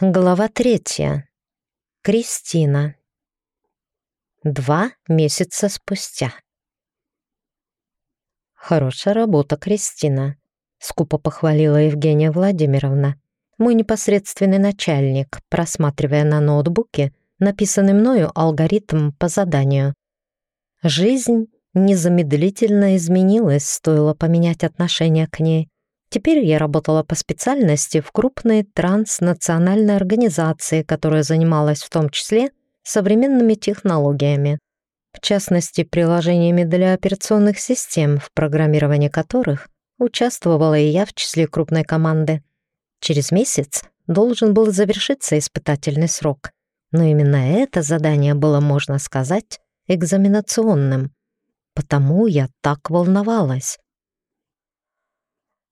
Глава третья. Кристина. Два месяца спустя. «Хорошая работа, Кристина», — скупо похвалила Евгения Владимировна, мой непосредственный начальник, просматривая на ноутбуке написанный мною алгоритм по заданию. Жизнь незамедлительно изменилась, стоило поменять отношение к ней. Теперь я работала по специальности в крупной транснациональной организации, которая занималась в том числе современными технологиями, в частности, приложениями для операционных систем, в программировании которых участвовала и я в числе крупной команды. Через месяц должен был завершиться испытательный срок, но именно это задание было, можно сказать, экзаменационным. Потому я так волновалась.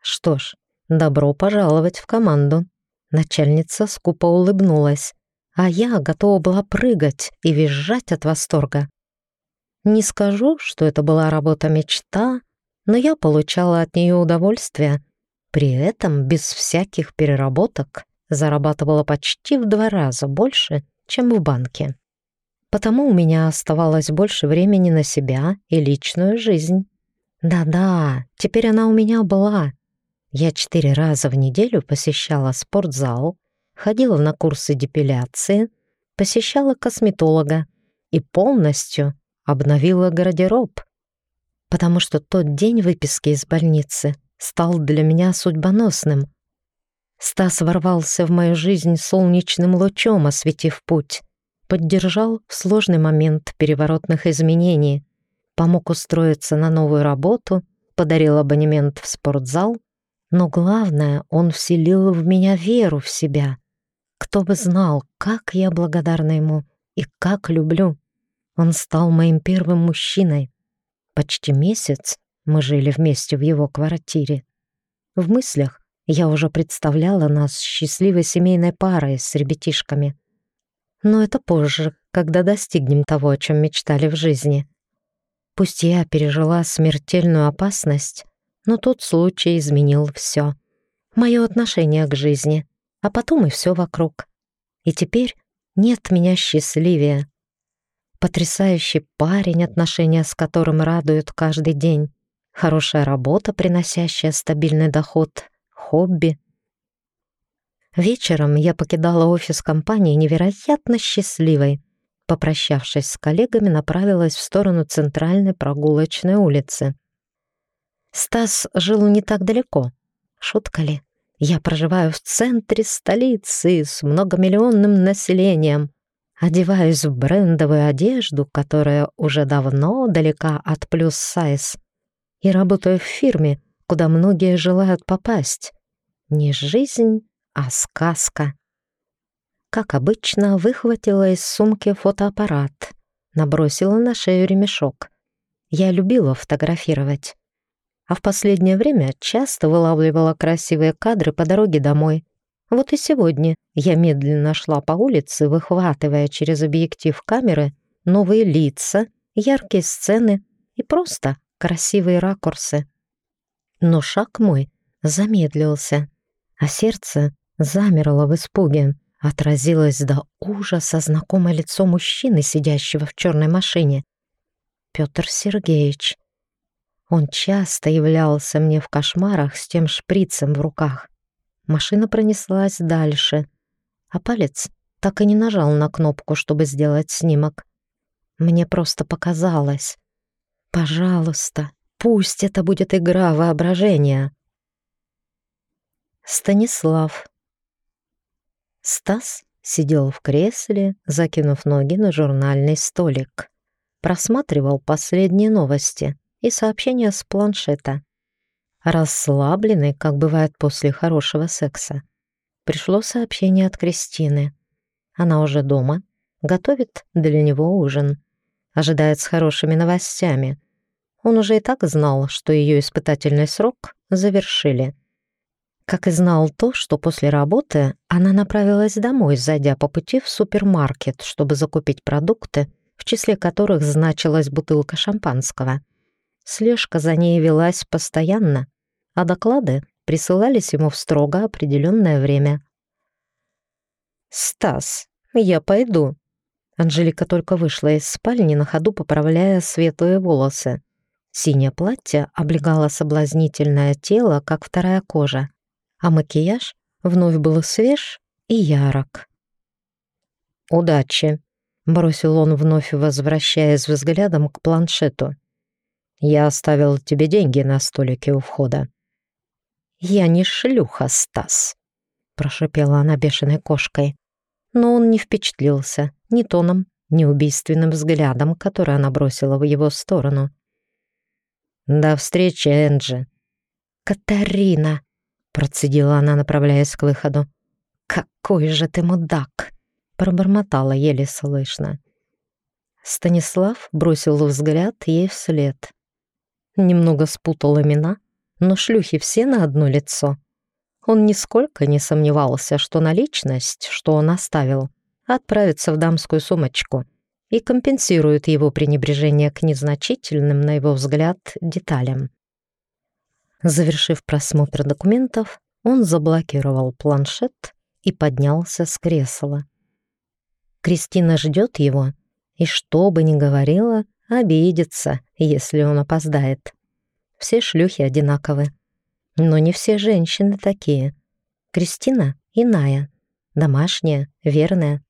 Что ж, добро пожаловать в команду. Начальница скупо улыбнулась, а я готова была прыгать и визжать от восторга. Не скажу, что это была работа-мечта, но я получала от нее удовольствие. При этом без всяких переработок зарабатывала почти в два раза больше, чем в банке. Потому у меня оставалось больше времени на себя и личную жизнь. Да-да, теперь она у меня была, я четыре раза в неделю посещала спортзал, ходила на курсы депиляции, посещала косметолога и полностью обновила гардероб, потому что тот день выписки из больницы стал для меня судьбоносным. Стас ворвался в мою жизнь солнечным лучом, осветив путь, поддержал в сложный момент переворотных изменений, помог устроиться на новую работу, подарил абонемент в спортзал но главное, он вселил в меня веру в себя. Кто бы знал, как я благодарна ему и как люблю. Он стал моим первым мужчиной. Почти месяц мы жили вместе в его квартире. В мыслях я уже представляла нас счастливой семейной парой с ребятишками. Но это позже, когда достигнем того, о чем мечтали в жизни. Пусть я пережила смертельную опасность, но тот случай изменил все. Мое отношение к жизни, а потом и все вокруг. И теперь нет меня счастливее. Потрясающий парень, отношения с которым радуют каждый день. Хорошая работа, приносящая стабильный доход, хобби. Вечером я покидала офис компании невероятно счастливой. Попрощавшись с коллегами, направилась в сторону центральной прогулочной улицы. Стас жил не так далеко. Шутка ли? Я проживаю в центре столицы с многомиллионным населением. Одеваюсь в брендовую одежду, которая уже давно далека от плюс-сайз. И работаю в фирме, куда многие желают попасть. Не жизнь, а сказка. Как обычно, выхватила из сумки фотоаппарат, набросила на шею ремешок. Я любила фотографировать а в последнее время часто вылавливала красивые кадры по дороге домой. Вот и сегодня я медленно шла по улице, выхватывая через объектив камеры новые лица, яркие сцены и просто красивые ракурсы. Но шаг мой замедлился, а сердце замерло в испуге, отразилось до ужаса знакомое лицо мужчины, сидящего в черной машине. Петр Сергеевич. Он часто являлся мне в кошмарах с тем шприцем в руках. Машина пронеслась дальше, а палец так и не нажал на кнопку, чтобы сделать снимок. Мне просто показалось. Пожалуйста, пусть это будет игра воображения. Станислав. Стас сидел в кресле, закинув ноги на журнальный столик. Просматривал последние новости — и сообщение с планшета. Расслабленный, как бывает после хорошего секса. Пришло сообщение от Кристины. Она уже дома, готовит для него ужин. Ожидает с хорошими новостями. Он уже и так знал, что ее испытательный срок завершили. Как и знал то, что после работы она направилась домой, зайдя по пути в супермаркет, чтобы закупить продукты, в числе которых значилась бутылка шампанского — Слежка за ней велась постоянно, а доклады присылались ему в строго определенное время. «Стас, я пойду». Анжелика только вышла из спальни, на ходу поправляя светлые волосы. Синее платье облегало соблазнительное тело, как вторая кожа, а макияж вновь был свеж и ярок. «Удачи!» — бросил он, вновь возвращаясь взглядом к планшету. «Я оставил тебе деньги на столике у входа». «Я не шлюха, Стас», — прошипела она бешеной кошкой. Но он не впечатлился ни тоном, ни убийственным взглядом, который она бросила в его сторону. «До встречи, Энджи!» «Катарина!» — процедила она, направляясь к выходу. «Какой же ты мудак!» пробормотала еле слышно. Станислав бросил взгляд ей вслед. Немного спутал имена, но шлюхи все на одно лицо. Он нисколько не сомневался, что наличность, что он оставил, отправится в дамскую сумочку и компенсирует его пренебрежение к незначительным, на его взгляд, деталям. Завершив просмотр документов, он заблокировал планшет и поднялся с кресла. Кристина ждет его, и что бы ни говорила, обидится, если он опоздает. Все шлюхи одинаковы. Но не все женщины такие. Кристина иная, домашняя, верная.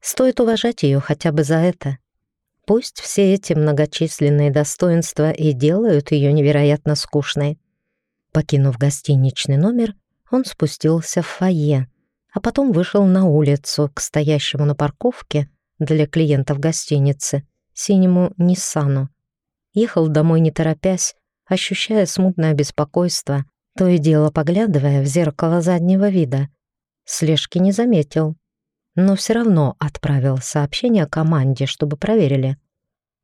Стоит уважать ее хотя бы за это. Пусть все эти многочисленные достоинства и делают ее невероятно скучной. Покинув гостиничный номер, он спустился в фойе, а потом вышел на улицу к стоящему на парковке для клиентов гостиницы синему Ниссану. Ехал домой не торопясь, ощущая смутное беспокойство, то и дело поглядывая в зеркало заднего вида. Слежки не заметил, но все равно отправил сообщение команде, чтобы проверили.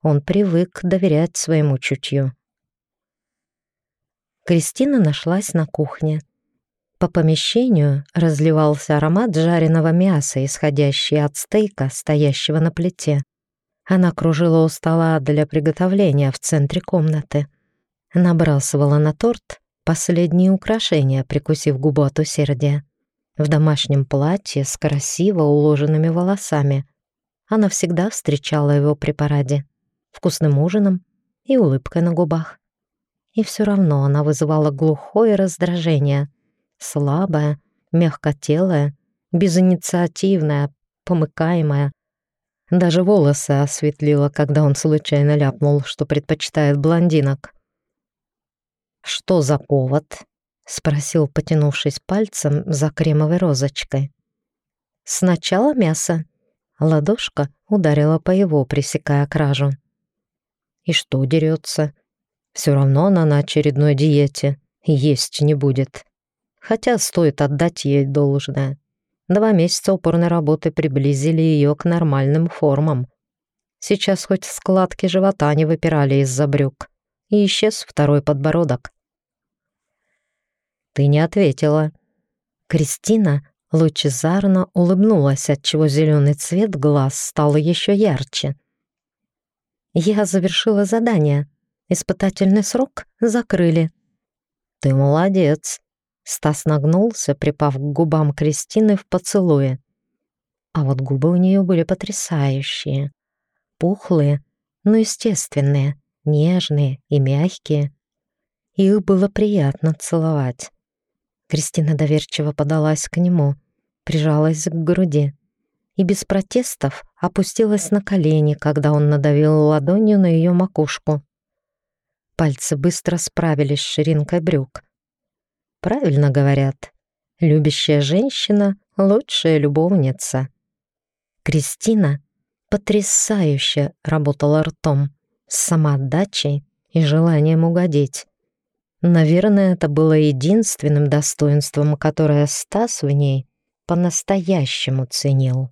Он привык доверять своему чутью. Кристина нашлась на кухне — по помещению разливался аромат жареного мяса, исходящий от стейка, стоящего на плите. Она кружила у стола для приготовления в центре комнаты. Набрасывала на торт последние украшения, прикусив губу от усердия. В домашнем платье с красиво уложенными волосами. Она всегда встречала его при параде, вкусным ужином и улыбкой на губах. И все равно она вызывала глухое раздражение — слабая, мягкотелая, безинициативная, помыкаемая. Даже волосы осветлила, когда он случайно ляпнул, что предпочитает блондинок. «Что за повод?» — спросил, потянувшись пальцем за кремовой розочкой. «Сначала мясо». Ладошка ударила по его, пресекая кражу. «И что дерется? Все равно она на очередной диете. Есть не будет». Хотя стоит отдать ей должное. Два месяца упорной работы приблизили ее к нормальным формам. Сейчас хоть складки живота не выпирали из-за брюк. И исчез второй подбородок. «Ты не ответила». Кристина лучезарно улыбнулась, отчего зеленый цвет глаз стал еще ярче. «Я завершила задание. Испытательный срок закрыли». «Ты молодец», Стас нагнулся, припав к губам Кристины в поцелуе. А вот губы у нее были потрясающие. Пухлые, но естественные, нежные и мягкие. Их было приятно целовать. Кристина доверчиво подалась к нему, прижалась к груди и без протестов опустилась на колени, когда он надавил ладонью на ее макушку. Пальцы быстро справились с ширинкой брюк, Правильно говорят. Любящая женщина — лучшая любовница. Кристина потрясающе работала ртом, с самоотдачей и желанием угодить. Наверное, это было единственным достоинством, которое Стас в ней по-настоящему ценил.